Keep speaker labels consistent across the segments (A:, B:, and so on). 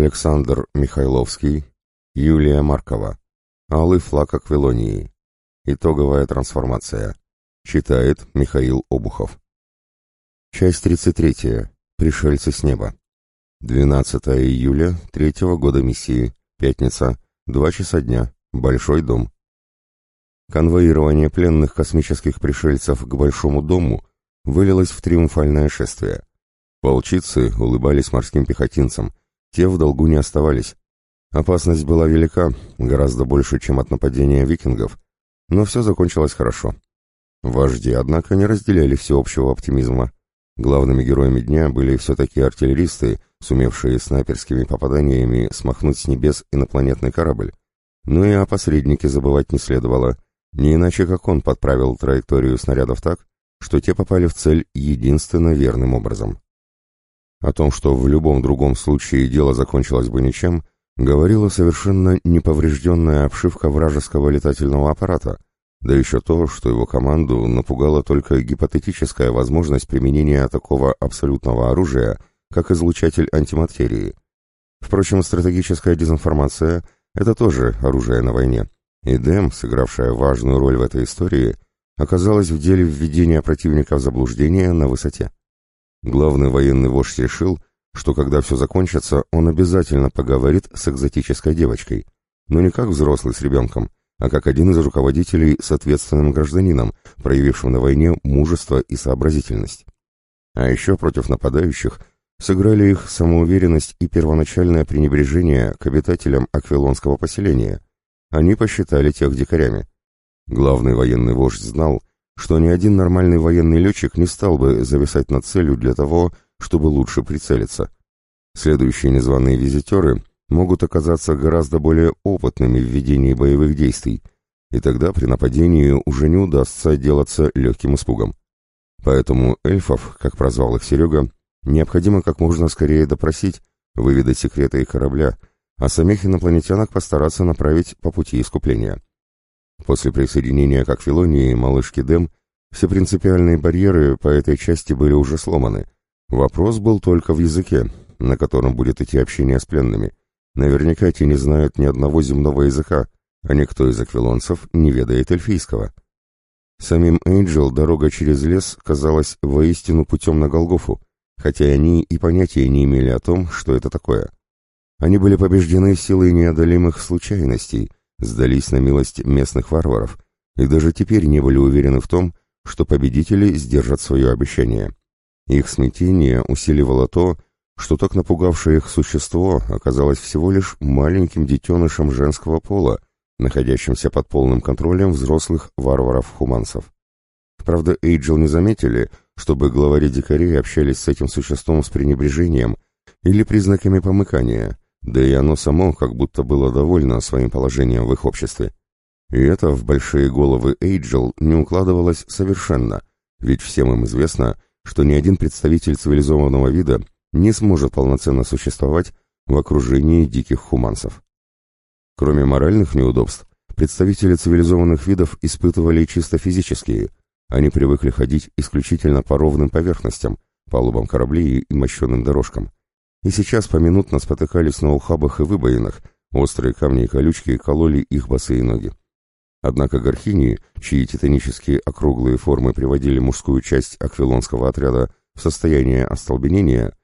A: Александр Михайловский, Юлия Маркова. Алый флаг Аквилонии. Итоговая трансформация. Читает Михаил Обухов. Часть 33. Пришельцы с неба. 12 июля третьего года миссии. Пятница. Два часа дня. Большой дом. Конвоирование пленных космических пришельцев к Большому дому вылилось в триумфальное шествие. Волчицы улыбались морским пехотинцам, те в долгу не оставались. Опасность была велика, гораздо больше, чем от нападения викингов, но все закончилось хорошо. Вожди, однако, не разделяли всеобщего оптимизма. Главными героями дня были все-таки артиллеристы, сумевшие снайперскими попаданиями смахнуть с небес инопланетный корабль. Но и о посреднике забывать не следовало, не иначе как он подправил траекторию снарядов так, что те попали в цель единственно верным образом. О том, что в любом другом случае дело закончилось бы ничем, говорила совершенно неповрежденная обшивка вражеского летательного аппарата, да еще то, что его команду напугала только гипотетическая возможность применения такого абсолютного оружия, как излучатель антиматерии. Впрочем, стратегическая дезинформация – это тоже оружие на войне, и Дэм, сыгравшая важную роль в этой истории, оказалась в деле введения противника в заблуждение на высоте. Главный военный вождь решил, что когда все закончится, он обязательно поговорит с экзотической девочкой, но не как взрослый с ребенком, а как один из руководителей с ответственным гражданином, проявившим на войне мужество и сообразительность. А еще против нападающих сыграли их самоуверенность и первоначальное пренебрежение к обитателям аквилонского поселения. Они посчитали тех дикарями. Главный военный вождь знал, что ни один нормальный военный летчик не стал бы зависать над целью для того, чтобы лучше прицелиться. Следующие незваные визитеры могут оказаться гораздо более опытными в ведении боевых действий, и тогда при нападении уже не удастся отделаться легким испугом. Поэтому эльфов, как прозвал их Серега, необходимо как можно скорее допросить, выведать секреты их корабля, а самих инопланетянок постараться направить по пути искупления. После присоединения к Аквилонии малышки Дэм все принципиальные барьеры по этой части были уже сломаны. Вопрос был только в языке, на котором будет идти общение с пленными. Наверняка те не знают ни одного земного языка, а никто из аквилонцев не ведает эльфийского. Самим Эйнджел дорога через лес казалась воистину путем на Голгофу, хотя они и понятия не имели о том, что это такое. Они были побеждены силой неодолимых случайностей, сдались на милость местных варваров, и даже теперь не были уверены в том, что победители сдержат свое обещание. Их смятение усиливало то, что так напугавшее их существо оказалось всего лишь маленьким детенышем женского пола, находящимся под полным контролем взрослых варваров-хуманцев. Правда, Эйджел не заметили, чтобы главари дикарей общались с этим существом с пренебрежением или признаками помыкания, да и оно само как будто было довольно своим положением в их обществе. И это в большие головы Эйджел не укладывалось совершенно, ведь всем им известно, что ни один представитель цивилизованного вида не сможет полноценно существовать в окружении диких хуманцев. Кроме моральных неудобств, представители цивилизованных видов испытывали чисто физические. Они привыкли ходить исключительно по ровным поверхностям, палубам кораблей и мощенным дорожкам и сейчас поминутно спотыкались на ухабах и выбоинах, острые камни и колючки кололи их босые ноги. Однако горхини, чьи титанические округлые формы приводили мужскую часть аквилонского отряда в состояние остолбенения,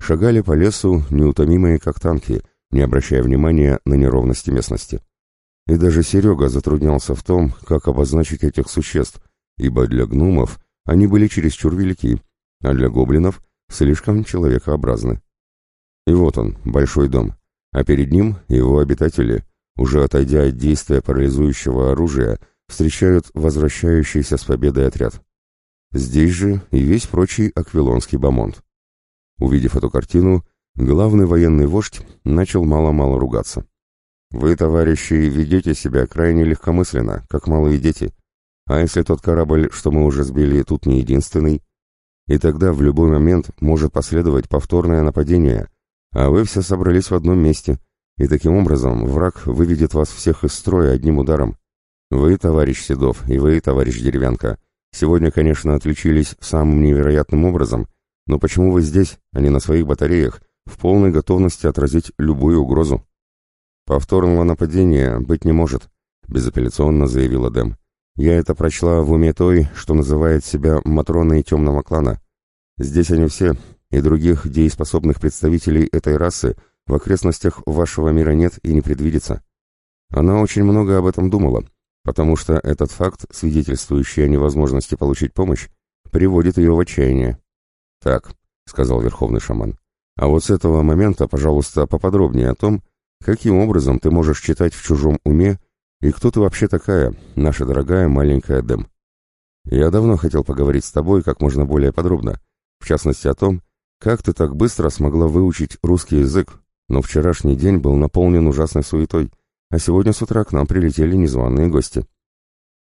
A: шагали по лесу, неутомимые как танки, не обращая внимания на неровности местности. И даже Серега затруднялся в том, как обозначить этих существ, ибо для гномов они были чересчур велики, а для гоблинов слишком человекообразны. И вот он, большой дом, а перед ним его обитатели, уже отойдя от действия парализующего оружия, встречают возвращающийся с победой отряд. Здесь же и весь прочий аквилонский бомонд. Увидев эту картину, главный военный вождь начал мало-мало ругаться. «Вы, товарищи, ведете себя крайне легкомысленно, как малые дети. А если тот корабль, что мы уже сбили, тут не единственный? И тогда в любой момент может последовать повторное нападение, а вы все собрались в одном месте, и таким образом враг выведет вас всех из строя одним ударом. Вы, товарищ Седов, и вы, товарищ Деревянка, сегодня, конечно, отличились самым невероятным образом, но почему вы здесь, а не на своих батареях, в полной готовности отразить любую угрозу. «Повторного нападения быть не может», — безапелляционно заявила Дэм. «Я это прочла в уме той, что называет себя Матроной темного клана. Здесь они все, и других дееспособных представителей этой расы в окрестностях вашего мира нет и не предвидится. Она очень много об этом думала, потому что этот факт, свидетельствующий о невозможности получить помощь, приводит ее в отчаяние. «Так», — сказал верховный шаман, — «а вот с этого момента, пожалуйста, поподробнее о том, каким образом ты можешь читать в чужом уме и кто ты вообще такая, наша дорогая маленькая Дэм. Я давно хотел поговорить с тобой как можно более подробно, в частности о том, как ты так быстро смогла выучить русский язык, но вчерашний день был наполнен ужасной суетой, а сегодня с утра к нам прилетели незваные гости.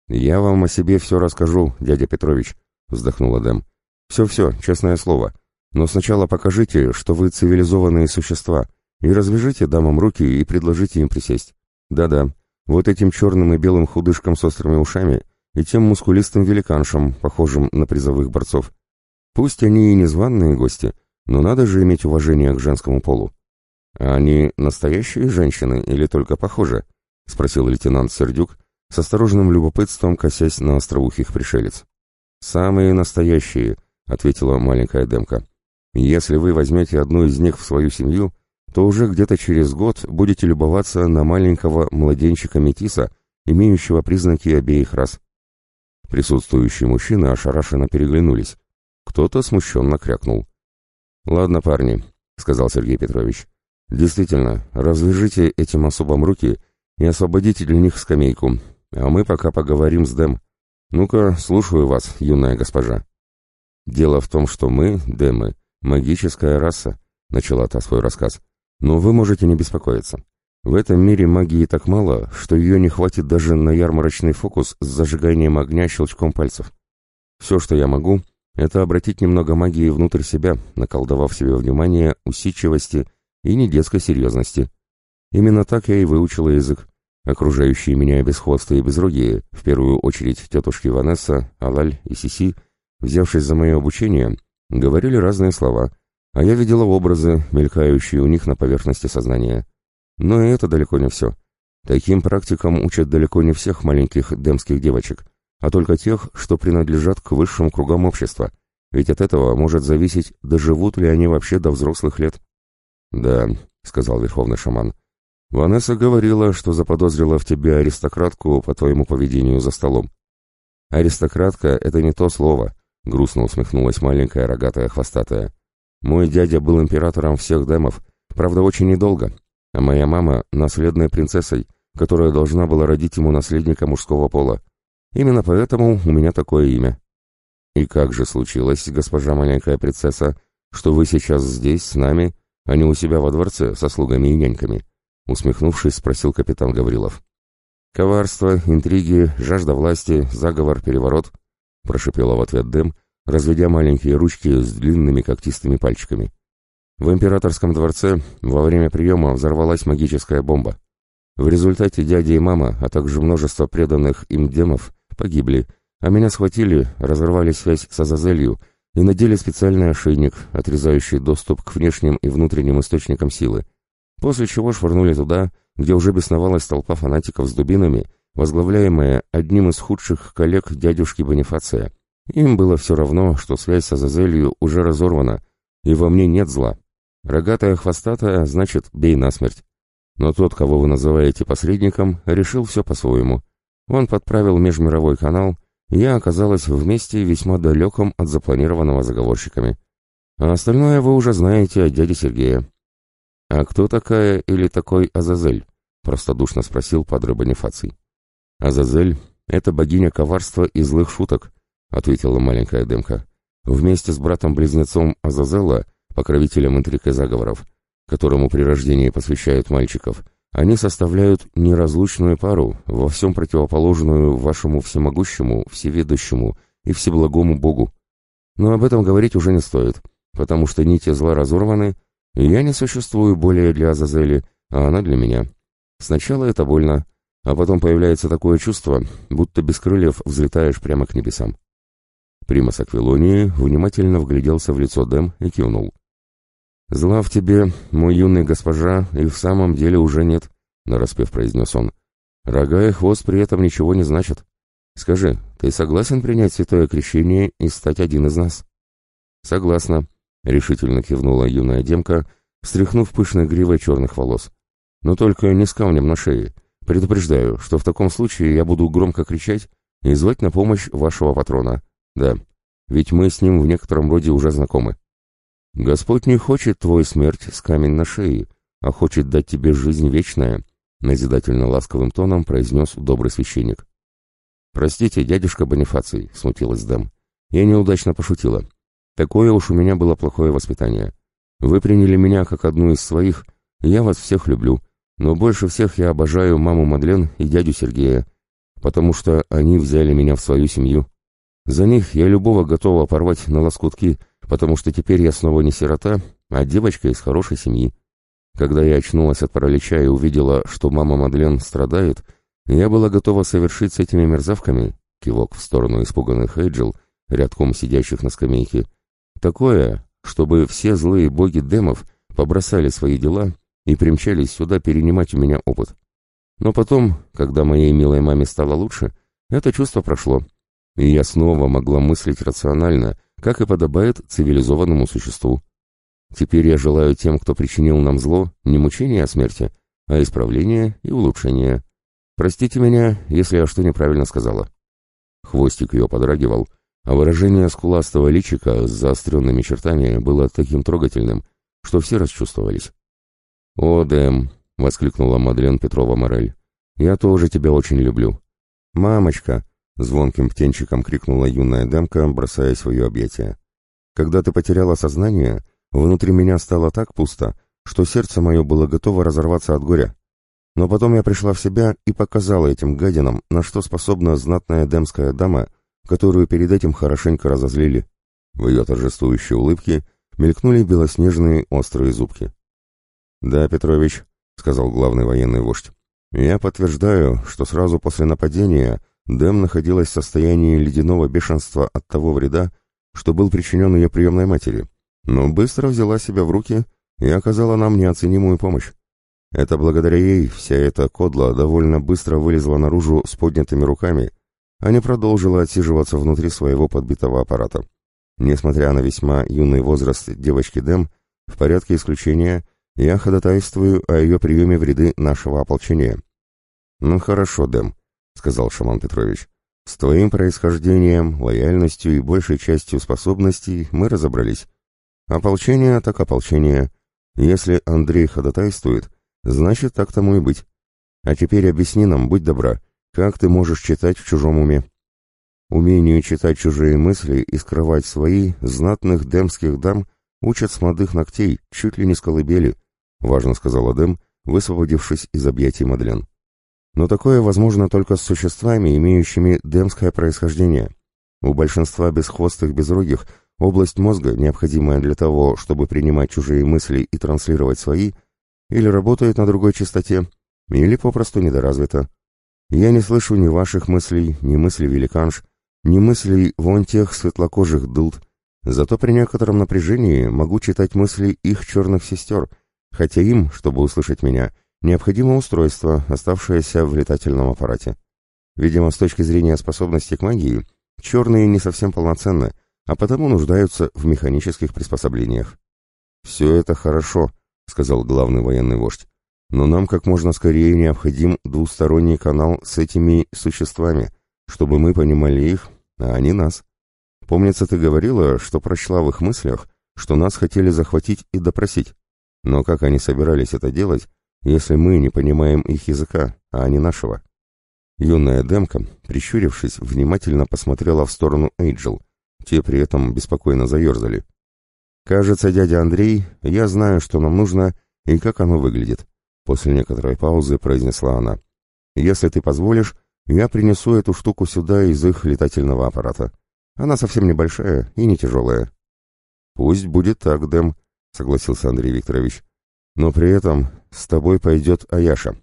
A: «Я вам о себе все расскажу, дядя Петрович», — вздохнула Дэм. «Все-все, честное слово. Но сначала покажите, что вы цивилизованные существа, и развяжите дамам руки и предложите им присесть. Да-да, вот этим черным и белым худышкам с острыми ушами и тем мускулистым великаншам, похожим на призовых борцов. Пусть они и незваные гости, но надо же иметь уважение к женскому полу. «А они настоящие женщины или только похожи?» — спросил лейтенант Сердюк, с осторожным любопытством косясь на остроухих пришелец. «Самые настоящие», — ответила маленькая Демка. «Если вы возьмете одну из них в свою семью, то уже где-то через год будете любоваться на маленького младенчика Метиса, имеющего признаки обеих рас». Присутствующие мужчины ошарашенно переглянулись. Кто-то смущенно крякнул. «Ладно, парни», — сказал Сергей Петрович. «Действительно, развяжите этим особам руки и освободите для них скамейку, а мы пока поговорим с Дэм. Ну-ка, слушаю вас, юная госпожа». «Дело в том, что мы, Дэмы, магическая раса», — начала та свой рассказ. «Но вы можете не беспокоиться. В этом мире магии так мало, что ее не хватит даже на ярмарочный фокус с зажиганием огня щелчком пальцев. Все, что я могу, это обратить немного магии внутрь себя, наколдовав себе внимание усидчивости и недетской серьезности. Именно так я и выучила язык. Окружающие меня бесхвостые и безрогие, в первую очередь тетушки Ванесса, Алаль и Сиси, взявшись за мое обучение, говорили разные слова, а я видела образы, мелькающие у них на поверхности сознания. Но и это далеко не все. Таким практикам учат далеко не всех маленьких демских девочек, а только тех, что принадлежат к высшим кругам общества, ведь от этого может зависеть, доживут ли они вообще до взрослых лет. «Да», — сказал верховный шаман, — «Ванесса говорила, что заподозрила в тебе аристократку по твоему поведению за столом». «Аристократка — это не то слово», — грустно усмехнулась маленькая рогатая хвостатая. «Мой дядя был императором всех демов, правда, очень недолго, а моя мама — наследной принцессой, которая должна была родить ему наследника мужского пола. Именно поэтому у меня такое имя. И как же случилось, госпожа маленькая принцесса, что вы сейчас здесь с нами, а не у себя во дворце со слугами и няньками? Усмехнувшись, спросил капитан Гаврилов. Коварство, интриги, жажда власти, заговор, переворот, прошипела в ответ Дэм, разведя маленькие ручки с длинными когтистыми пальчиками. В императорском дворце во время приема взорвалась магическая бомба. В результате дядя и мама, а также множество преданных им демов погибли, а меня схватили, разорвали связь с Азазелью и надели специальный ошейник, отрезающий доступ к внешним и внутренним источникам силы, после чего швырнули туда, где уже бесновалась толпа фанатиков с дубинами, возглавляемая одним из худших коллег дядюшки Бонифация. Им было все равно, что связь с Азазелью уже разорвана, и во мне нет зла. Рогатая хвостатая, значит, бей насмерть. Но тот, кого вы называете посредником, решил все по-своему. Он подправил межмировой канал, и я оказалась в месте весьма далеком от запланированного заговорщиками. А остальное вы уже знаете от дяди Сергея. «А кто такая или такой Азазель?» — простодушно спросил падре Бонифаций. «Азазель — это богиня коварства и злых шуток», — ответила маленькая Демка. «Вместе с братом-близнецом Азазела, покровителем интриг и заговоров, которому при рождении посвящают мальчиков, они составляют неразлучную пару, во всем противоположную вашему всемогущему, всеведущему и всеблагому Богу. Но об этом говорить уже не стоит, потому что нити зла разорваны, и я не существую более для Азазели, а она для меня. Сначала это больно, а потом появляется такое чувство, будто без крыльев взлетаешь прямо к небесам. Примас Аквилонии внимательно вгляделся в лицо Дэм и кивнул. «Зла в тебе, мой юный госпожа, и в самом деле уже нет», — нараспев произнес он. «Рога и хвост при этом ничего не значат. Скажи, ты согласен принять святое крещение и стать один из нас?» «Согласна», — решительно кивнула юная демка, встряхнув пышной гривой черных волос. «Но только не с камнем на шее. Предупреждаю, что в таком случае я буду громко кричать и звать на помощь вашего патрона. Да, ведь мы с ним в некотором роде уже знакомы. Господь не хочет твой смерть с камень на шее, а хочет дать тебе жизнь вечная», — назидательно ласковым тоном произнес добрый священник. «Простите, дядюшка Бонифаций», — смутилась Дэм. «Я неудачно пошутила. Такое уж у меня было плохое воспитание. Вы приняли меня как одну из своих, я вас всех люблю, но больше всех я обожаю маму Мадлен и дядю Сергея, потому что они взяли меня в свою семью. За них я любого готова порвать на лоскутки, потому что теперь я снова не сирота, а девочка из хорошей семьи. Когда я очнулась от паралича и увидела, что мама Мадлен страдает, я была готова совершить с этими мерзавками, кивок в сторону испуганных Эйджел, рядком сидящих на скамейке, Такое, чтобы все злые боги демов побросали свои дела и примчались сюда перенимать у меня опыт. Но потом, когда моей милой маме стало лучше, это чувство прошло, и я снова могла мыслить рационально, как и подобает цивилизованному существу. Теперь я желаю тем, кто причинил нам зло, не мучения, а смерти, а исправления и улучшения. Простите меня, если я что неправильно сказала. Хвостик ее подрагивал, а выражение скуластого личика с заостренными чертами было таким трогательным, что все расчувствовались. «О, Дэм!» — воскликнула Мадлен Петрова Морель. «Я тоже тебя очень люблю». «Мамочка!» — звонким птенчиком крикнула юная Дэмка, бросая свое объятие. «Когда ты потеряла сознание, внутри меня стало так пусто, что сердце мое было готово разорваться от горя. Но потом я пришла в себя и показала этим гадинам, на что способна знатная демская дама — которую перед этим хорошенько разозлили. В ее торжествующей улыбке мелькнули белоснежные острые зубки. «Да, Петрович», — сказал главный военный вождь, — «я подтверждаю, что сразу после нападения Дэм находилась в состоянии ледяного бешенства от того вреда, что был причинен ее приемной матери, но быстро взяла себя в руки и оказала нам неоценимую помощь. Это благодаря ей вся эта кодла довольно быстро вылезла наружу с поднятыми руками — а не продолжила отсиживаться внутри своего подбитого аппарата. Несмотря на весьма юный возраст девочки Дэм, в порядке исключения я ходатайствую о ее приеме в ряды нашего ополчения. «Ну хорошо, Дэм», — сказал Шаман Петрович. «С твоим происхождением, лояльностью и большей частью способностей мы разобрались. Ополчение так ополчение. Если Андрей ходатайствует, значит так тому и быть. А теперь объясни нам, будь добра, — как ты можешь читать в чужом уме? Умению читать чужие мысли и скрывать свои, знатных демских дам, учат с молодых ногтей, чуть ли не с колыбели, важно сказала Дэм, высвободившись из объятий Мадлен. Но такое возможно только с существами, имеющими демское происхождение. У большинства бесхвостых безрогих область мозга, необходимая для того, чтобы принимать чужие мысли и транслировать свои, или работает на другой частоте, или попросту недоразвита. Я не слышу ни ваших мыслей, ни мыслей великанш, ни мыслей вон тех светлокожих дылд, зато при некотором напряжении могу читать мысли их черных сестер, хотя им, чтобы услышать меня, необходимо устройство, оставшееся в летательном аппарате. Видимо, с точки зрения способности к магии, черные не совсем полноценны, а потому нуждаются в механических приспособлениях. «Все это хорошо», — сказал главный военный вождь. Но нам как можно скорее необходим двусторонний канал с этими существами, чтобы мы понимали их, а они нас. Помнится, ты говорила, что прочла в их мыслях, что нас хотели захватить и допросить. Но как они собирались это делать, если мы не понимаем их языка, а они нашего? Юная Демка, прищурившись, внимательно посмотрела в сторону Эйджел. Те при этом беспокойно заерзали. «Кажется, дядя Андрей, я знаю, что нам нужно и как оно выглядит. После некоторой паузы произнесла она. «Если ты позволишь, я принесу эту штуку сюда из их летательного аппарата. Она совсем небольшая и не тяжелая». «Пусть будет так, Дэм», — согласился Андрей Викторович. «Но при этом с тобой пойдет Аяша.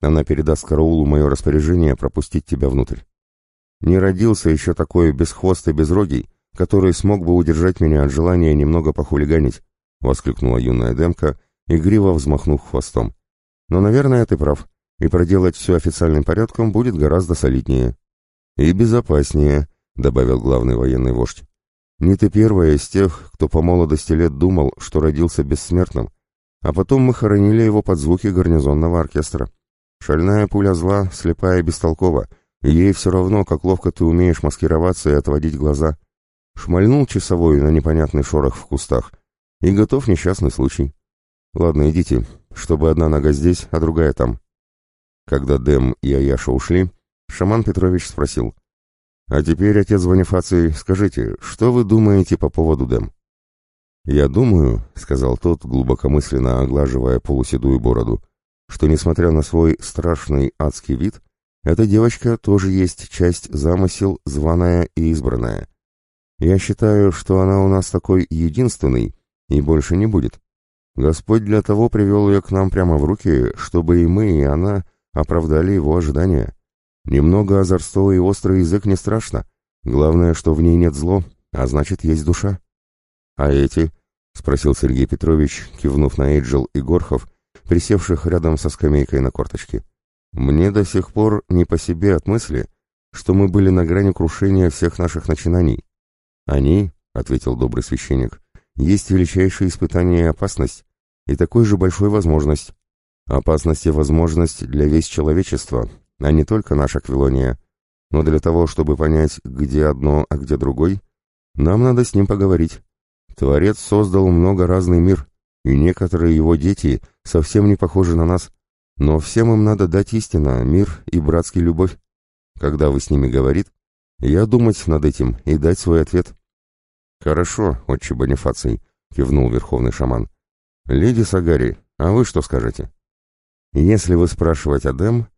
A: Она передаст караулу мое распоряжение пропустить тебя внутрь. Не родился еще такой бесхвостый безрогий, который смог бы удержать меня от желания немного похулиганить. — воскликнула юная демка, игриво взмахнув хвостом. «Но, наверное, ты прав, и проделать все официальным порядком будет гораздо солиднее». «И безопаснее», — добавил главный военный вождь. «Не ты первая из тех, кто по молодости лет думал, что родился бессмертным, а потом мы хоронили его под звуки гарнизонного оркестра. Шальная пуля зла, слепая и бестолкова, ей все равно, как ловко ты умеешь маскироваться и отводить глаза. Шмальнул часовой на непонятный шорох в кустах, и готов несчастный случай. Ладно, идите, чтобы одна нога здесь, а другая там. Когда Дэм и Аяша ушли, шаман Петрович спросил. «А теперь, отец Ванифаций, скажите, что вы думаете по поводу Дэм?» «Я думаю», — сказал тот, глубокомысленно оглаживая полуседую бороду, «что, несмотря на свой страшный адский вид, эта девочка тоже есть часть замысел, званая и избранная. Я считаю, что она у нас такой единственный, и больше не будет. Господь для того привел ее к нам прямо в руки, чтобы и мы, и она оправдали его ожидания. Немного озорства и острый язык не страшно. Главное, что в ней нет зло, а значит, есть душа. А эти? — спросил Сергей Петрович, кивнув на Эйджел и Горхов, присевших рядом со скамейкой на корточке. Мне до сих пор не по себе от мысли, что мы были на грани крушения всех наших начинаний. Они, — ответил добрый священник, — есть величайшее испытание и опасность, и такой же большой возможность. Опасность и возможность для весь человечества, а не только наша Квилония. Но для того, чтобы понять, где одно, а где другой, нам надо с ним поговорить. Творец создал много разный мир, и некоторые его дети совсем не похожи на нас. Но всем им надо дать истина, мир и братский любовь. Когда вы с ними говорит, я думать над этим и дать свой ответ. Хорошо, отче Бонифаций, кивнул верховный шаман. Леди Сагари, а вы что скажете? Если вы спрашивать о Дэм,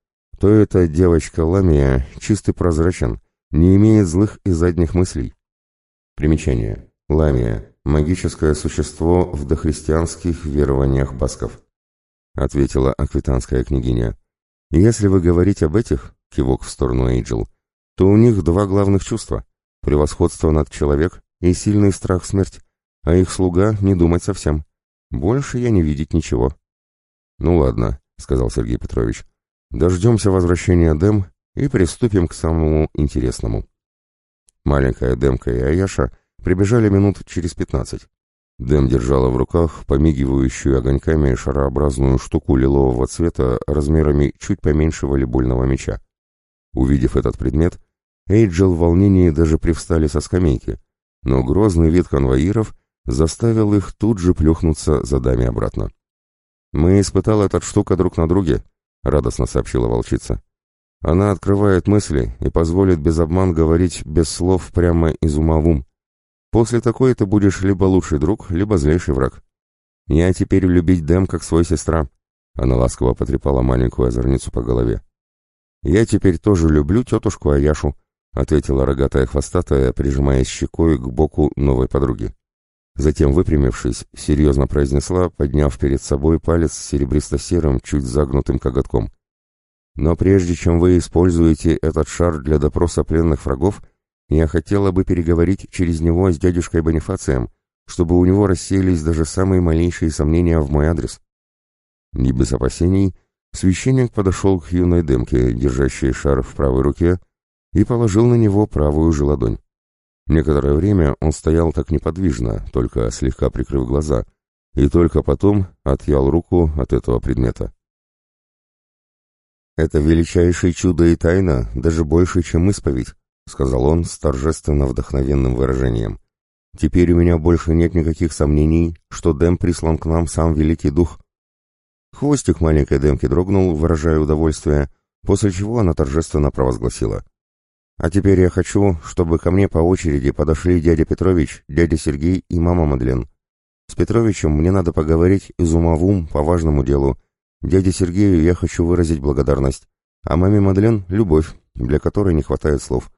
A: то эта девочка Ламия чистый прозрачен, не имеет злых и задних мыслей. Примечание. Ламия – магическое существо в дохристианских верованиях басков. — ответила аквитанская княгиня. «Если вы говорите об этих, — кивок в сторону Эйджел, — то у них два главных чувства — превосходство над человек и сильный страх смерть, а их слуга не думать совсем. Больше я не видеть ничего». «Ну ладно», — сказал Сергей Петрович, — «дождемся возвращения Дэм и приступим к самому интересному». Маленькая Дэмка и Аяша прибежали минут через пятнадцать. Дэм держала в руках помигивающую огоньками шарообразную штуку лилового цвета размерами чуть поменьше волейбольного мяча. Увидев этот предмет, Эйджел в волнении даже привстали со скамейки, но грозный вид конвоиров заставил их тут же плюхнуться за дами обратно. «Мы испытал этот штука друг на друге», — радостно сообщила волчица. «Она открывает мысли и позволит без обман говорить без слов прямо из ума в ум. После такой ты будешь либо лучший друг, либо злейший враг. Я теперь любить Дэм как свой сестра. Она ласково потрепала маленькую озорницу по голове. Я теперь тоже люблю тетушку Аяшу, ответила рогатая хвостатая, прижимаясь щекой к боку новой подруги. Затем, выпрямившись, серьезно произнесла, подняв перед собой палец серебристо-серым, чуть загнутым коготком. «Но прежде чем вы используете этот шар для допроса пленных врагов, я хотела бы переговорить через него с дядюшкой Бонифацием, чтобы у него рассеялись даже самые малейшие сомнения в мой адрес. Не без опасений, священник подошел к юной дымке, держащей шар в правой руке, и положил на него правую же ладонь. Некоторое время он стоял так неподвижно, только слегка прикрыв глаза, и только потом отъял руку от этого предмета. «Это величайшее чудо и тайна, даже больше, чем исповедь», — сказал он с торжественно вдохновенным выражением. «Теперь у меня больше нет никаких сомнений, что Дэм прислан к нам сам Великий Дух». Хвостик маленькой Дэмки дрогнул, выражая удовольствие, после чего она торжественно провозгласила. «А теперь я хочу, чтобы ко мне по очереди подошли дядя Петрович, дядя Сергей и мама Мадлен. С Петровичем мне надо поговорить из ума в ум по важному делу. Дяде Сергею я хочу выразить благодарность, а маме Мадлен — любовь, для которой не хватает слов».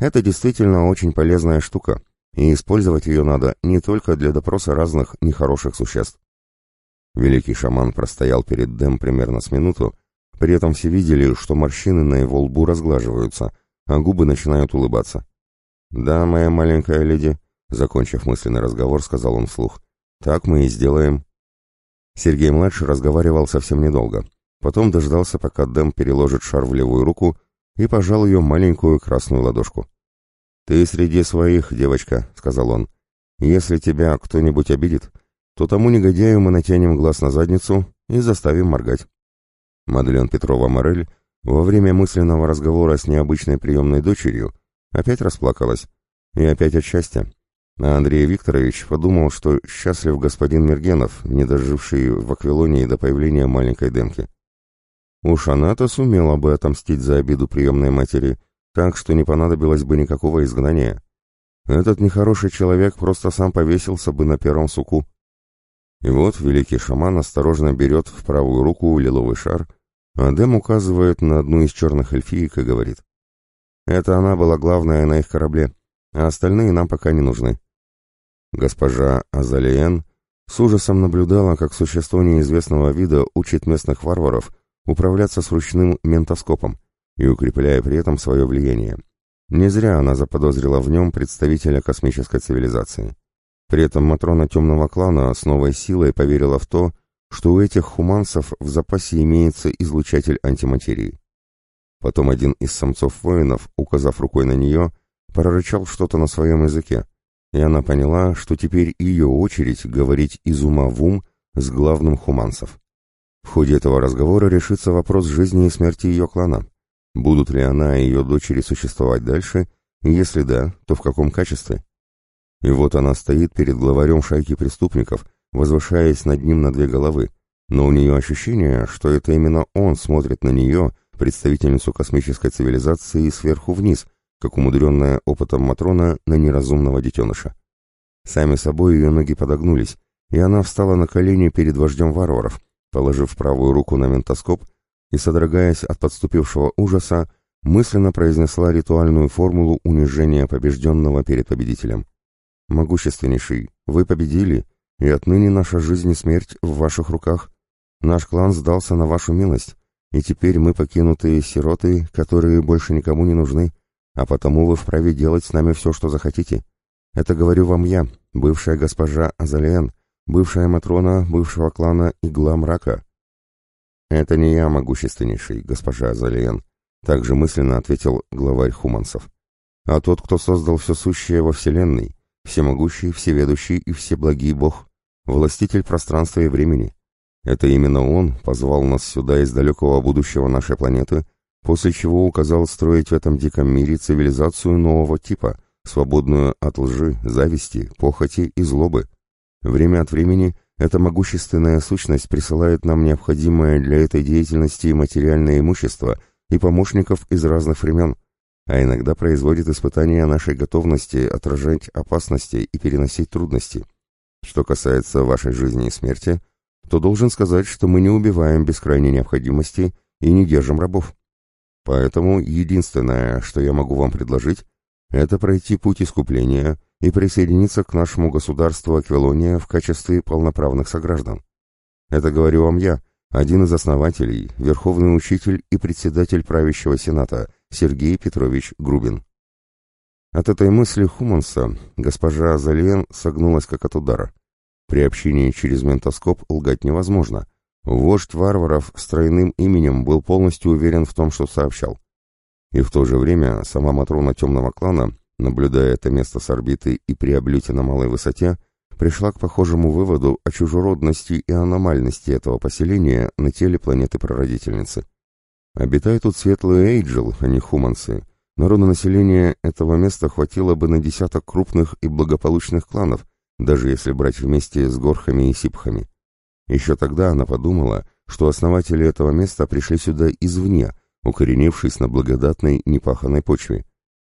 A: Это действительно очень полезная штука, и использовать ее надо не только для допроса разных нехороших существ. Великий шаман простоял перед Дэм примерно с минуту, при этом все видели, что морщины на его лбу разглаживаются, а губы начинают улыбаться. «Да, моя маленькая леди», — закончив мысленный разговор, сказал он вслух, Так мы и сделаем. Сергей-младший разговаривал совсем недолго. Потом дождался, пока Дэм переложит шар в левую руку и пожал ее маленькую красную ладошку. «Ты среди своих, девочка», — сказал он. «Если тебя кто-нибудь обидит, то тому негодяю мы натянем глаз на задницу и заставим моргать». Мадлен Петрова-Морель во время мысленного разговора с необычной приемной дочерью опять расплакалась. И опять от счастья. А Андрей Викторович подумал, что счастлив господин Мергенов, не доживший в Аквилонии до появления маленькой Демки. Уж она-то сумела бы отомстить за обиду приемной матери, так что не понадобилось бы никакого изгнания. Этот нехороший человек просто сам повесился бы на первом суку. И вот великий шаман осторожно берет в правую руку лиловый шар, а Дэм указывает на одну из черных эльфиек и говорит. «Это она была главная на их корабле, а остальные нам пока не нужны». Госпожа Азалиен с ужасом наблюдала, как существо неизвестного вида учит местных варваров управляться с ручным ментоскопом и укрепляя при этом свое влияние. Не зря она заподозрила в нем представителя космической цивилизации. При этом Матрона Темного Клана с новой силой поверила в то, что у этих хуманцев в запасе имеется излучатель антиматерии. Потом один из самцов-воинов, указав рукой на нее, прорычал что-то на своем языке, и она поняла, что теперь ее очередь говорить из ума в ум с главным хуманцев. В ходе этого разговора решится вопрос жизни и смерти ее клана. Будут ли она и ее дочери существовать дальше, если да, то в каком качестве? И вот она стоит перед главарем шайки преступников, возвышаясь над ним на две головы, но у нее ощущение, что это именно он смотрит на нее, представительницу космической цивилизации, сверху вниз, как умудренная опытом Матрона на неразумного детеныша. Сами собой ее ноги подогнулись, и она встала на колени перед вождем варваров, положив правую руку на ментоскоп и, содрогаясь от подступившего ужаса, мысленно произнесла ритуальную формулу унижения побежденного перед победителем. «Могущественнейший, вы победили, и отныне наша жизнь и смерть в ваших руках. Наш клан сдался на вашу милость, и теперь мы покинутые сироты, которые больше никому не нужны, а потому вы вправе делать с нами все, что захотите. Это говорю вам я, бывшая госпожа Азалиен, бывшая Матрона бывшего клана Игла Мрака». «Это не я, могущественнейший, госпожа Азалиен», — также мысленно ответил главарь хуманцев, «а тот, кто создал все сущее во Вселенной, всемогущий, всеведущий и всеблагий Бог, властитель пространства и времени. Это именно он позвал нас сюда из далекого будущего нашей планеты, после чего указал строить в этом диком мире цивилизацию нового типа, свободную от лжи, зависти, похоти и злобы. Время от времени эта могущественная сущность присылает нам необходимое для этой деятельности материальное имущество и помощников из разных времен, а иногда производит испытания нашей готовности отражать опасности и переносить трудности. Что касается вашей жизни и смерти, то должен сказать, что мы не убиваем без крайней необходимости и не держим рабов. Поэтому единственное, что я могу вам предложить, это пройти путь искупления и присоединиться к нашему государству Аквилония в качестве полноправных сограждан. Это говорю вам я, один из основателей, верховный учитель и председатель правящего сената Сергей Петрович Грубин. От этой мысли Хуманса госпожа Залиен согнулась как от удара. При общении через ментоскоп лгать невозможно. Вождь варваров с тройным именем был полностью уверен в том, что сообщал. И в то же время сама Матрона Темного Клана, наблюдая это место с орбиты и при облете на малой высоте, пришла к похожему выводу о чужеродности и аномальности этого поселения на теле планеты-прародительницы. Обитают тут светлые эйджел, а не хуманцы. Народонаселения этого места хватило бы на десяток крупных и благополучных кланов, даже если брать вместе с горхами и сипхами. Еще тогда она подумала, что основатели этого места пришли сюда извне, укоренившись на благодатной непаханной почве.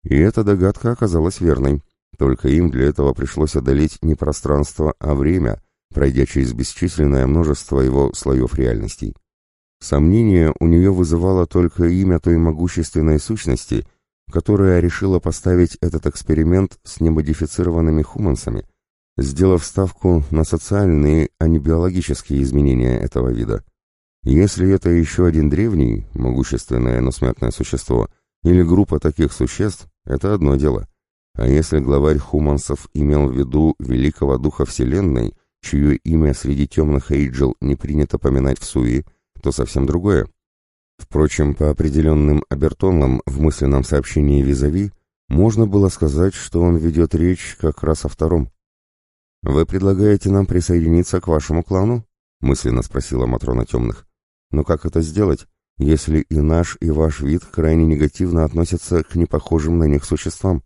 A: И эта догадка оказалась верной, только им для этого пришлось одолеть не пространство, а время, пройдя через бесчисленное множество его слоев реальностей. Сомнение у нее вызывало только имя той могущественной сущности, которая решила поставить этот эксперимент с немодифицированными хумансами – сделав ставку на социальные, а не биологические изменения этого вида. Если это еще один древний, могущественное, но смертное существо, или группа таких существ, это одно дело. А если главарь хумансов имел в виду великого духа Вселенной, чье имя среди темных Эйджел не принято поминать в суе, то совсем другое. Впрочем, по определенным обертонам в мысленном сообщении визави можно было сказать, что он ведет речь как раз о втором. «Вы предлагаете нам присоединиться к вашему клану?» — мысленно спросила Матрона Темных. «Но как это сделать, если и наш, и ваш вид крайне негативно относятся к непохожим на них существам?»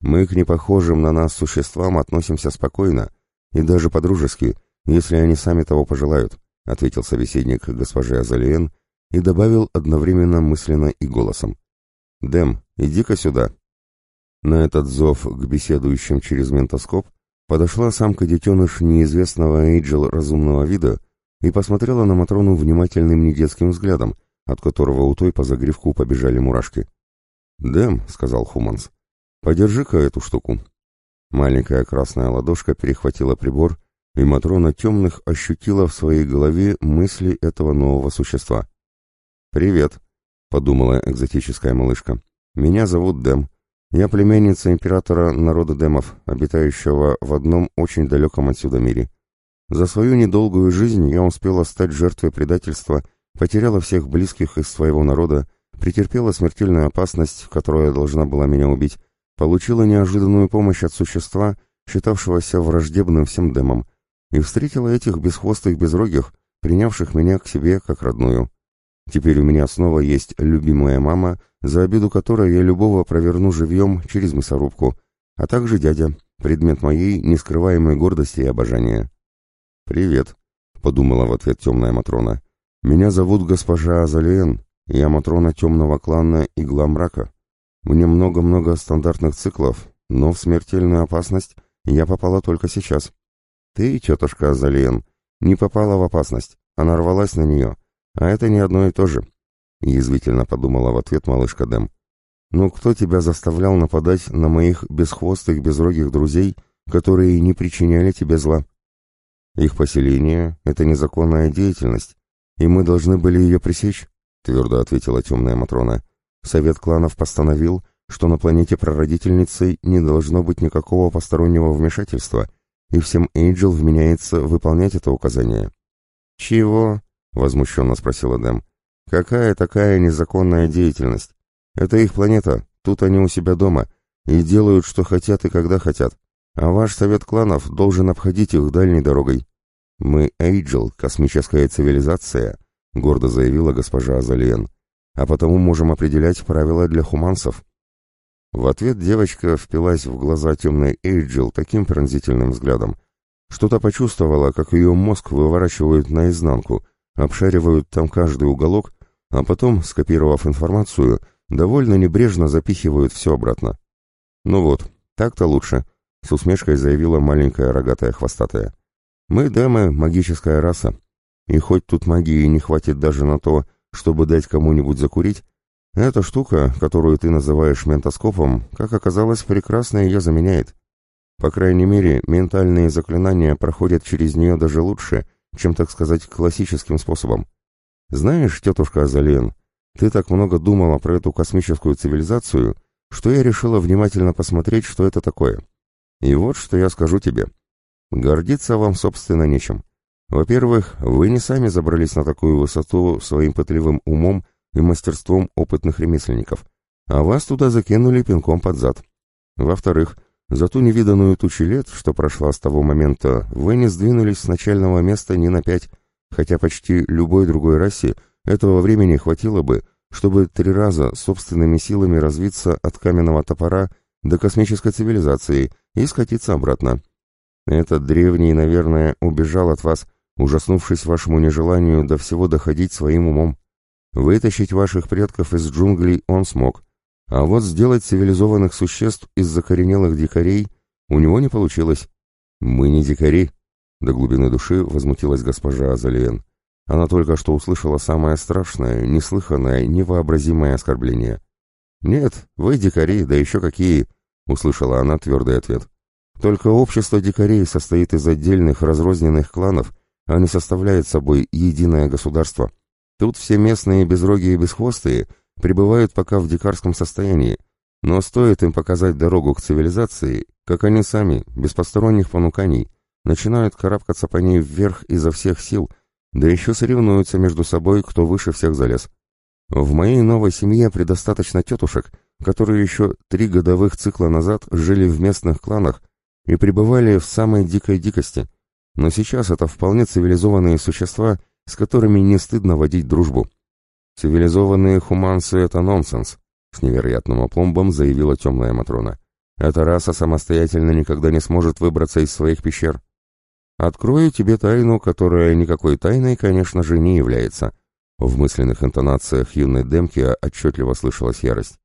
A: «Мы к непохожим на нас существам относимся спокойно и даже по-дружески, если они сами того пожелают», — ответил собеседник госпожи Азалиен и добавил одновременно мысленно и голосом. «Дэм, иди-ка сюда». На этот зов к беседующим через ментоскоп подошла самка-детеныш неизвестного Эйджел разумного вида и посмотрела на Матрону внимательным недетским взглядом, от которого у той по загривку побежали мурашки. «Дэм», — сказал Хуманс, — «подержи-ка эту штуку». Маленькая красная ладошка перехватила прибор, и Матрона Темных ощутила в своей голове мысли этого нового существа. «Привет», — подумала экзотическая малышка. «Меня зовут Дэм. Я племянница императора народа Демов, обитающего в одном очень далеком отсюда мире. За свою недолгую жизнь я успела стать жертвой предательства, потеряла всех близких из своего народа, претерпела смертельную опасность, которая должна была меня убить, получила неожиданную помощь от существа, считавшегося враждебным всем Демам, и встретила этих бесхвостых безрогих, принявших меня к себе как родную. Теперь у меня снова есть любимая мама, за обиду которой я любого проверну живьем через мясорубку, а также дядя, предмет моей нескрываемой гордости и обожания. «Привет», — подумала в ответ темная Матрона. «Меня зовут госпожа Азалиен, я Матрона темного клана Игла Мрака. Мне много-много стандартных циклов, но в смертельную опасность я попала только сейчас. Ты, тетушка Азалиен, не попала в опасность, а нарвалась на нее, а это не одно и то же, — язвительно подумала в ответ малышка Дэм. «Ну кто тебя заставлял нападать на моих бесхвостых, безрогих друзей, которые не причиняли тебе зла? Их поселение — это незаконная деятельность, и мы должны были ее пресечь», — твердо ответила темная Матрона. «Совет кланов постановил, что на планете прародительницы не должно быть никакого постороннего вмешательства, и всем Эйджел вменяется выполнять это указание». «Чего?» — возмущенно спросила Дэм. «Какая такая незаконная деятельность? Это их планета, тут они у себя дома, и делают, что хотят и когда хотят. А ваш совет кланов должен обходить их дальней дорогой». «Мы Эйджел, космическая цивилизация», — гордо заявила госпожа Азалиен, «а потому можем определять правила для хуманцев». В ответ девочка впилась в глаза темной Эйджел таким пронзительным взглядом, что-то почувствовала, как ее мозг выворачивают наизнанку, обшаривают там каждый уголок, а потом, скопировав информацию, довольно небрежно запихивают все обратно. «Ну вот, так-то лучше», — с усмешкой заявила маленькая рогатая хвостатая. «Мы, дамы, магическая раса, и хоть тут магии не хватит даже на то, чтобы дать кому-нибудь закурить, эта штука, которую ты называешь ментоскопом, как оказалось, прекрасно ее заменяет. По крайней мере, ментальные заклинания проходят через нее даже лучше — чем, так сказать, классическим способом. Знаешь, тетушка Азален, ты так много думала про эту космическую цивилизацию, что я решила внимательно посмотреть, что это такое. И вот что я скажу тебе. Гордиться вам, собственно, нечем. Во-первых, вы не сами забрались на такую высоту своим пытливым умом и мастерством опытных ремесленников, а вас туда закинули пинком под зад. Во-вторых, за ту невиданную тучу лет, что прошла с того момента, вы не сдвинулись с начального места ни на пять, хотя почти любой другой расе этого времени хватило бы, чтобы три раза собственными силами развиться от каменного топора до космической цивилизации и скатиться обратно. Этот древний, наверное, убежал от вас, ужаснувшись вашему нежеланию до всего доходить своим умом. Вытащить ваших предков из джунглей он смог, а вот сделать цивилизованных существ из закоренелых дикарей у него не получилось. Мы не дикари, до глубины души возмутилась госпожа Азалиен. Она только что услышала самое страшное, неслыханное, невообразимое оскорбление. «Нет, вы дикари, да еще какие!» — услышала она твердый ответ. «Только общество дикарей состоит из отдельных разрозненных кланов, а не составляет собой единое государство. Тут все местные безрогие и бесхвостые — пребывают пока в дикарском состоянии, но стоит им показать дорогу к цивилизации, как они сами, без посторонних понуканий, начинают карабкаться по ней вверх изо всех сил, да еще соревнуются между собой, кто выше всех залез. В моей новой семье предостаточно тетушек, которые еще три годовых цикла назад жили в местных кланах и пребывали в самой дикой дикости, но сейчас это вполне цивилизованные существа, с которыми не стыдно водить дружбу. Цивилизованные хуманцы — это нонсенс, с невероятным опломбом заявила темная Матрона. Эта раса самостоятельно никогда не сможет выбраться из своих пещер. Открою тебе тайну, которая никакой тайной, конечно же, не является. В мысленных интонациях юной Демки отчетливо слышалась ярость.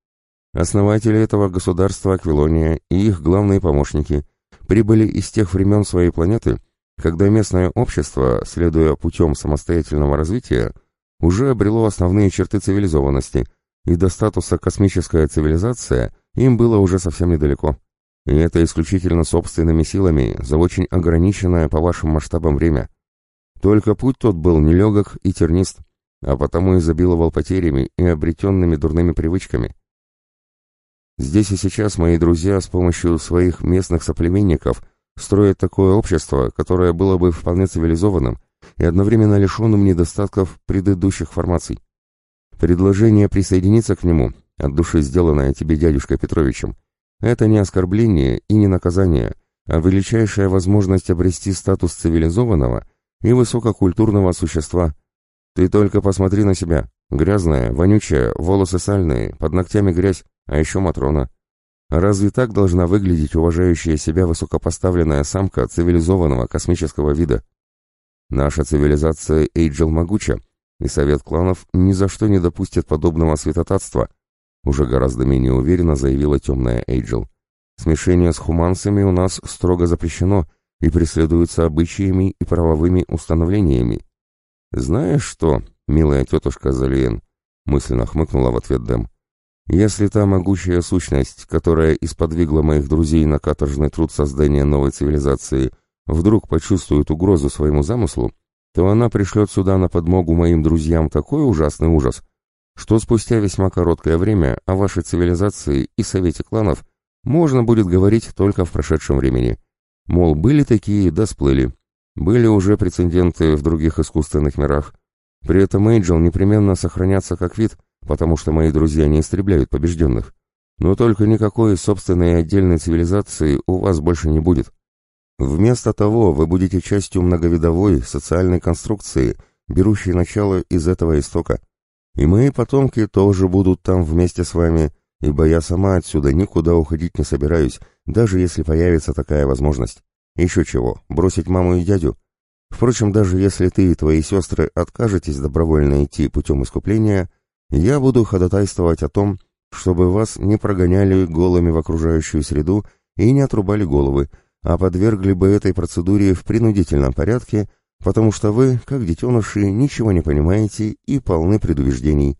A: Основатели этого государства Аквилония и их главные помощники прибыли из тех времен своей планеты, когда местное общество, следуя путем самостоятельного развития, уже обрело основные черты цивилизованности, и до статуса космическая цивилизация им было уже совсем недалеко. И это исключительно собственными силами за очень ограниченное по вашим масштабам время. Только путь тот был нелегок и тернист, а потому изобиловал потерями и обретенными дурными привычками. Здесь и сейчас мои друзья с помощью своих местных соплеменников строят такое общество, которое было бы вполне цивилизованным и одновременно лишенным недостатков предыдущих формаций. Предложение присоединиться к нему, от души сделанное тебе дядюшкой Петровичем, это не оскорбление и не наказание, а величайшая возможность обрести статус цивилизованного и высококультурного существа. Ты только посмотри на себя. Грязная, вонючая, волосы сальные, под ногтями грязь, а еще Матрона. Разве так должна выглядеть уважающая себя высокопоставленная самка цивилизованного космического вида? Наша цивилизация Эйджел могуча, и Совет кланов ни за что не допустит подобного святотатства, уже гораздо менее уверенно заявила темная Эйджел. Смешение с хуманцами у нас строго запрещено и преследуется обычаями и правовыми установлениями. Знаешь что, милая тетушка Залиен, мысленно хмыкнула в ответ Дэм. Если та могучая сущность, которая исподвигла моих друзей на каторжный труд создания новой цивилизации, вдруг почувствует угрозу своему замыслу, то она пришлет сюда на подмогу моим друзьям такой ужасный ужас, что спустя весьма короткое время о вашей цивилизации и совете кланов можно будет говорить только в прошедшем времени. Мол, были такие, да сплыли. Были уже прецеденты в других искусственных мирах. При этом Эйджел непременно сохранятся как вид, потому что мои друзья не истребляют побежденных. Но только никакой собственной отдельной цивилизации у вас больше не будет. Вместо того вы будете частью многовидовой социальной конструкции, берущей начало из этого истока. И мои потомки тоже будут там вместе с вами, ибо я сама отсюда никуда уходить не собираюсь, даже если появится такая возможность. Еще чего, бросить маму и дядю? Впрочем, даже если ты и твои сестры откажетесь добровольно идти путем искупления, я буду ходатайствовать о том, чтобы вас не прогоняли голыми в окружающую среду и не отрубали головы, а подвергли бы этой процедуре в принудительном порядке, потому что вы, как детеныши, ничего не понимаете и полны предубеждений.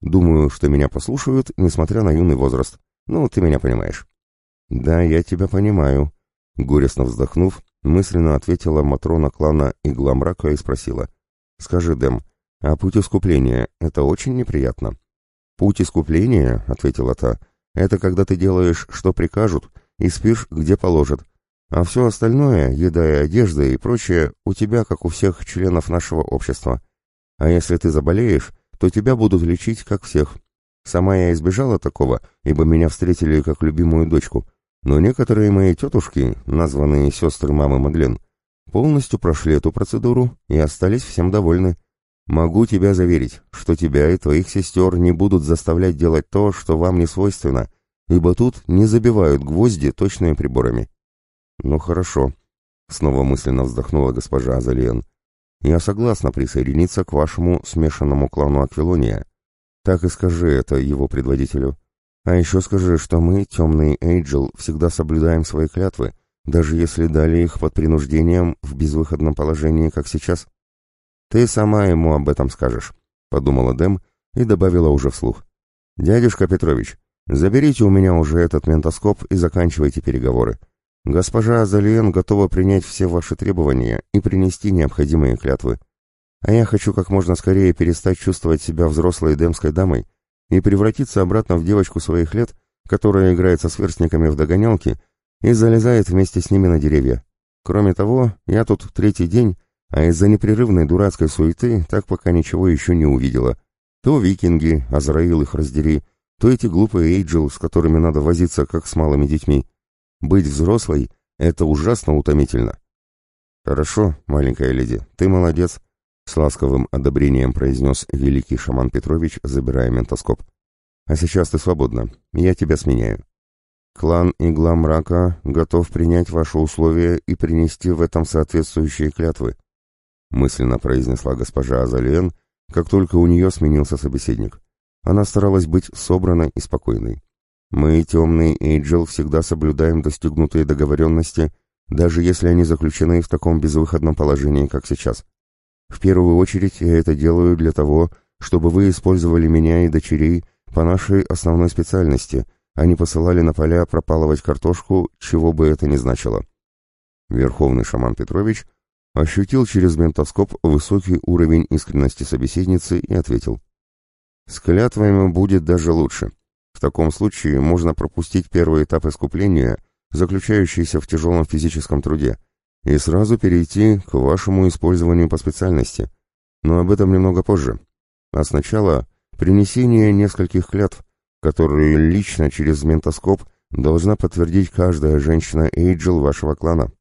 A: Думаю, что меня послушают, несмотря на юный возраст. Ну, ты меня понимаешь. Да, я тебя понимаю. Горестно вздохнув, мысленно ответила Матрона клана Игла Мрака и спросила. Скажи, Дэм, а путь искупления — это очень неприятно. «Путь искупления», — ответила та, — «это когда ты делаешь, что прикажут, и спишь, где положат. А все остальное, еда и одежда и прочее, у тебя, как у всех членов нашего общества. А если ты заболеешь, то тебя будут лечить, как всех. Сама я избежала такого, ибо меня встретили как любимую дочку. Но некоторые мои тетушки, названные сестры мамы Мадлен, полностью прошли эту процедуру и остались всем довольны. Могу тебя заверить, что тебя и твоих сестер не будут заставлять делать то, что вам не свойственно, ибо тут не забивают гвозди точными приборами. Ну хорошо, снова мысленно вздохнула госпожа Азалиен. Я согласна присоединиться к вашему смешанному клану Аквилония. Так и скажи это его предводителю. А еще скажи, что мы, темные Эйджел, всегда соблюдаем свои клятвы, даже если дали их под принуждением в безвыходном положении, как сейчас. «Ты сама ему об этом скажешь», — подумала Дэм и добавила уже вслух. «Дядюшка Петрович, заберите у меня уже этот ментоскоп и заканчивайте переговоры. Госпожа Азалиен готова принять все ваши требования и принести необходимые клятвы. А я хочу как можно скорее перестать чувствовать себя взрослой демской дамой и превратиться обратно в девочку своих лет, которая играет со сверстниками в догонялки и залезает вместе с ними на деревья. Кроме того, я тут третий день, а из-за непрерывной дурацкой суеты так пока ничего еще не увидела. То викинги, Азраил их раздери, то эти глупые эйджел, с которыми надо возиться, как с малыми детьми. Быть взрослой — это ужасно утомительно. «Хорошо, маленькая леди, ты молодец», — с ласковым одобрением произнес великий шаман Петрович, забирая ментоскоп. «А сейчас ты свободна, я тебя сменяю. Клан Игла Мрака готов принять ваши условия и принести в этом соответствующие клятвы», — мысленно произнесла госпожа Азалиен, как только у нее сменился собеседник. Она старалась быть собранной и спокойной. «Мы, темный Эйджел, всегда соблюдаем достигнутые договоренности, даже если они заключены в таком безвыходном положении, как сейчас. В первую очередь я это делаю для того, чтобы вы использовали меня и дочерей по нашей основной специальности, а не посылали на поля пропалывать картошку, чего бы это ни значило». Верховный шаман Петрович ощутил через ментоскоп высокий уровень искренности собеседницы и ответил. «С клятвами будет даже лучше. В таком случае можно пропустить первый этап искупления, заключающийся в тяжелом физическом труде, и сразу перейти к вашему использованию по специальности. Но об этом немного позже. А сначала принесение нескольких клятв, которые лично через ментоскоп должна подтвердить каждая женщина Эйджел вашего клана.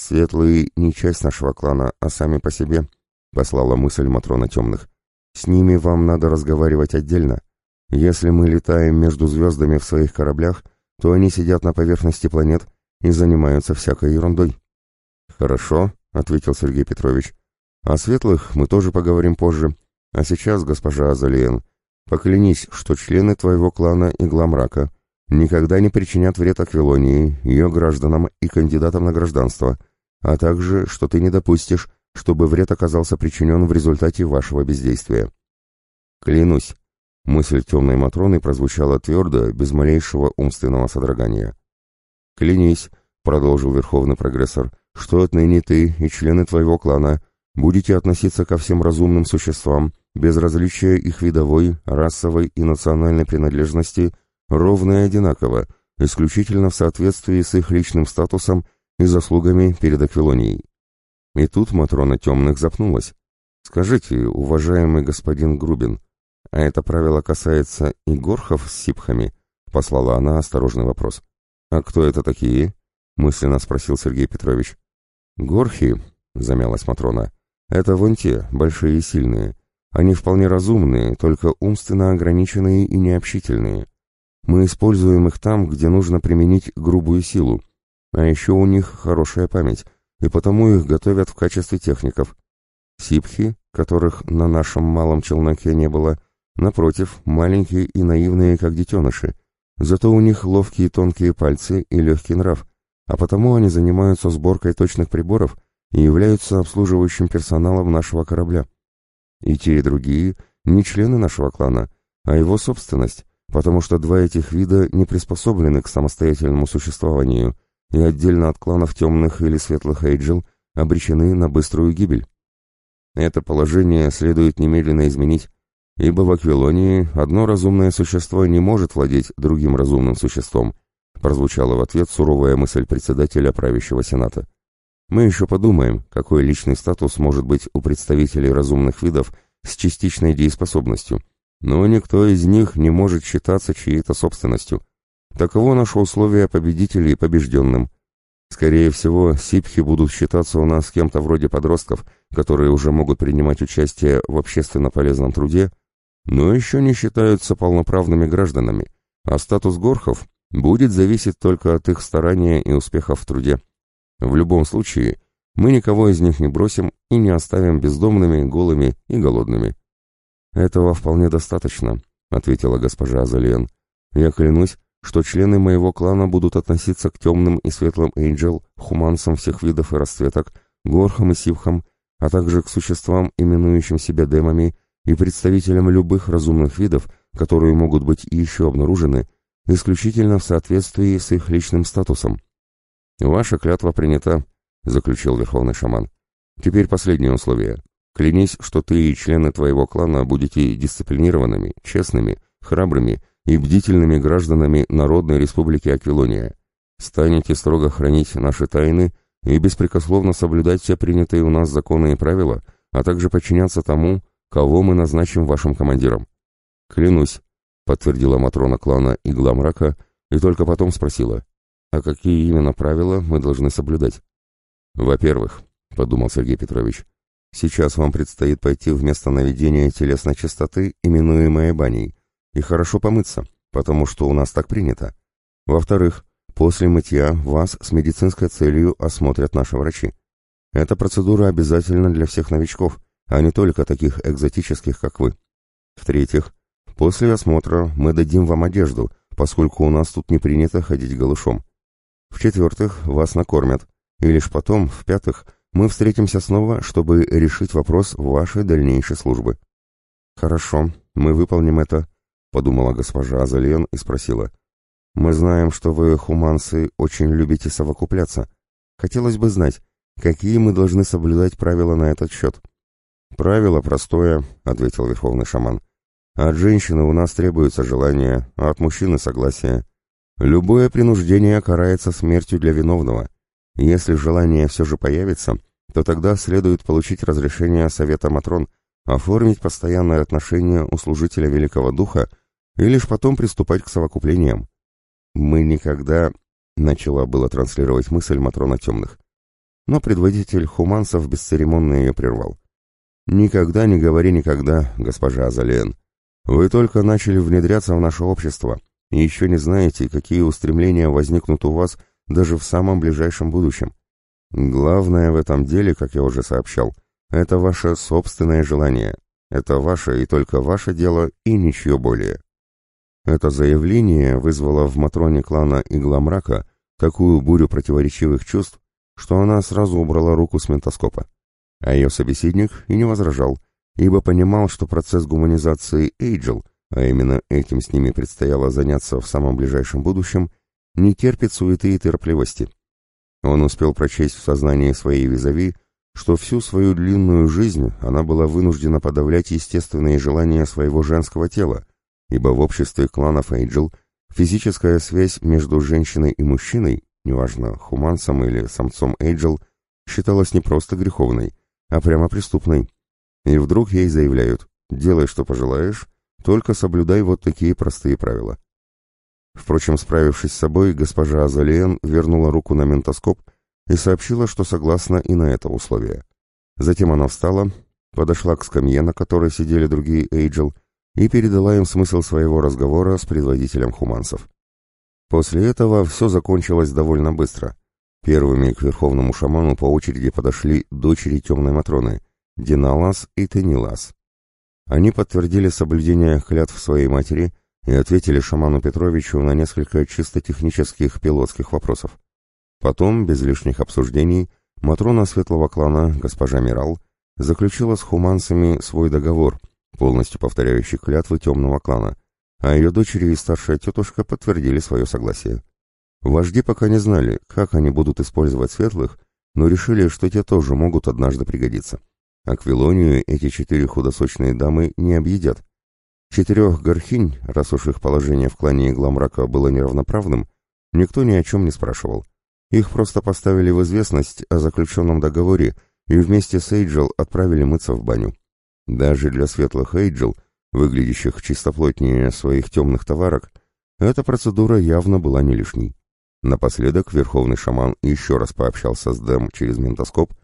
A: «Светлые не часть нашего клана, а сами по себе», — послала мысль Матрона Темных. «С ними вам надо разговаривать отдельно. Если мы летаем между звездами в своих кораблях, то они сидят на поверхности планет и занимаются всякой ерундой». «Хорошо», — ответил Сергей Петрович. «О светлых мы тоже поговорим позже. А сейчас, госпожа Азалиен, поклянись, что члены твоего клана Игла Мрака никогда не причинят вред Аквилонии, ее гражданам и кандидатам на гражданство» а также, что ты не допустишь, чтобы вред оказался причинен в результате вашего бездействия. Клянусь, мысль темной Матроны прозвучала твердо, без малейшего умственного содрогания. Клянись, продолжил Верховный Прогрессор, что отныне ты и члены твоего клана будете относиться ко всем разумным существам, без различия их видовой, расовой и национальной принадлежности, ровно и одинаково, исключительно в соответствии с их личным статусом и заслугами перед Аквилонией. И тут Матрона Темных запнулась. «Скажите, уважаемый господин Грубин, а это правило касается и горхов с сипхами?» — послала она осторожный вопрос. «А кто это такие?» — мысленно спросил Сергей Петрович. «Горхи», — замялась Матрона, — «это вон те, большие и сильные. Они вполне разумные, только умственно ограниченные и необщительные. Мы используем их там, где нужно применить грубую силу, а еще у них хорошая память, и потому их готовят в качестве техников. Сипхи, которых на нашем малом челноке не было, напротив, маленькие и наивные, как детеныши. Зато у них ловкие тонкие пальцы и легкий нрав, а потому они занимаются сборкой точных приборов и являются обслуживающим персоналом нашего корабля. И те, и другие не члены нашего клана, а его собственность, потому что два этих вида не приспособлены к самостоятельному существованию – и отдельно от кланов темных или светлых Эйджел обречены на быструю гибель. Это положение следует немедленно изменить, ибо в Аквилонии одно разумное существо не может владеть другим разумным существом, прозвучала в ответ суровая мысль председателя правящего сената. Мы еще подумаем, какой личный статус может быть у представителей разумных видов с частичной дееспособностью, но никто из них не может считаться чьей-то собственностью. Таково наше условие победителей побежденным. Скорее всего, сипхи будут считаться у нас кем-то вроде подростков, которые уже могут принимать участие в общественно полезном труде, но еще не считаются полноправными гражданами, а статус горхов будет зависеть только от их старания и успехов в труде. В любом случае, мы никого из них не бросим и не оставим бездомными, голыми и голодными. «Этого вполне достаточно», — ответила госпожа Азалиен. «Я клянусь, что члены моего клана будут относиться к темным и светлым Эйнджел, хуманцам всех видов и расцветок, горхам и сивхам, а также к существам, именующим себя демами, и представителям любых разумных видов, которые могут быть еще обнаружены, исключительно в соответствии с их личным статусом. «Ваша клятва принята», — заключил верховный шаман. «Теперь последнее условие. Клянись, что ты и члены твоего клана будете дисциплинированными, честными, храбрыми и бдительными гражданами Народной Республики Аквилония. Станете строго хранить наши тайны и беспрекословно соблюдать все принятые у нас законы и правила, а также подчиняться тому, кого мы назначим вашим командиром. Клянусь, подтвердила Матрона клана Игла Мрака и только потом спросила, а какие именно правила мы должны соблюдать? Во-первых, подумал Сергей Петрович, сейчас вам предстоит пойти в место наведения телесной чистоты, именуемое баней, и хорошо помыться, потому что у нас так принято. Во-вторых, после мытья вас с медицинской целью осмотрят наши врачи. Эта процедура обязательна для всех новичков, а не только таких экзотических, как вы. В-третьих, после осмотра мы дадим вам одежду, поскольку у нас тут не принято ходить голышом. В-четвертых, вас накормят, и лишь потом, в-пятых, мы встретимся снова, чтобы решить вопрос вашей дальнейшей службы. Хорошо, мы выполним это, подумала госпожа Азален и спросила. Мы знаем, что вы, хуманцы, очень любите совокупляться. Хотелось бы знать, какие мы должны соблюдать правила на этот счет. Правило простое, ответил верховный шаман. От женщины у нас требуется желание, а от мужчины согласие. Любое принуждение карается смертью для виновного. Если желание все же появится, то тогда следует получить разрешение Совета Матрон, оформить постоянное отношение у служителя Великого Духа и лишь потом приступать к совокуплениям. «Мы никогда...» — начала было транслировать мысль Матрона Темных. Но предводитель хуманцев бесцеремонно ее прервал. «Никогда не говори никогда, госпожа Азалиен. Вы только начали внедряться в наше общество, и еще не знаете, какие устремления возникнут у вас даже в самом ближайшем будущем. Главное в этом деле, как я уже сообщал, это ваше собственное желание. Это ваше и только ваше дело, и ничего более. Это заявление вызвало в Матроне клана Игла Мрака такую бурю противоречивых чувств, что она сразу убрала руку с ментоскопа. А ее собеседник и не возражал, ибо понимал, что процесс гуманизации Эйджел, а именно этим с ними предстояло заняться в самом ближайшем будущем, не терпит суеты и терпливости. Он успел прочесть в сознании своей визави, что всю свою длинную жизнь она была вынуждена подавлять естественные желания своего женского тела, ибо в обществе кланов Эйджел физическая связь между женщиной и мужчиной, неважно, хуманцем или самцом Эйджел, считалась не просто греховной, а прямо преступной. И вдруг ей заявляют «делай, что пожелаешь, только соблюдай вот такие простые правила». Впрочем, справившись с собой, госпожа Азалиен вернула руку на ментоскоп и сообщила, что согласна и на это условие. Затем она встала, подошла к скамье, на которой сидели другие Эйджел, и передала им смысл своего разговора с предводителем хуманцев. После этого все закончилось довольно быстро. Первыми к верховному шаману по очереди подошли дочери темной Матроны, Диналас и Тенилас. Они подтвердили соблюдение клятв своей матери и ответили шаману Петровичу на несколько чисто технических пилотских вопросов. Потом, без лишних обсуждений, Матрона светлого клана, госпожа Мирал, заключила с хуманцами свой договор, полностью повторяющий клятвы темного клана, а ее дочери и старшая тетушка подтвердили свое согласие. Вожди пока не знали, как они будут использовать светлых, но решили, что те тоже могут однажды пригодиться. Аквилонию эти четыре худосочные дамы не объедят, Четырех горхинь, раз уж их положение в клане Игламрака было неравноправным, никто ни о чем не спрашивал. Их просто поставили в известность о заключенном договоре и вместе с Эйджел отправили мыться в баню. Даже для светлых Эйджел, выглядящих чистоплотнее своих темных товарок, эта процедура явно была не лишней. Напоследок верховный шаман еще раз пообщался с Дэм через ментоскоп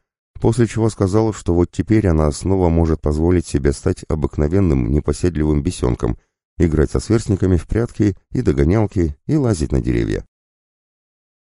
A: после чего сказал, что вот теперь она снова может позволить себе стать обыкновенным непоседливым бесенком, играть со сверстниками в прятки и догонялки и лазить на деревья.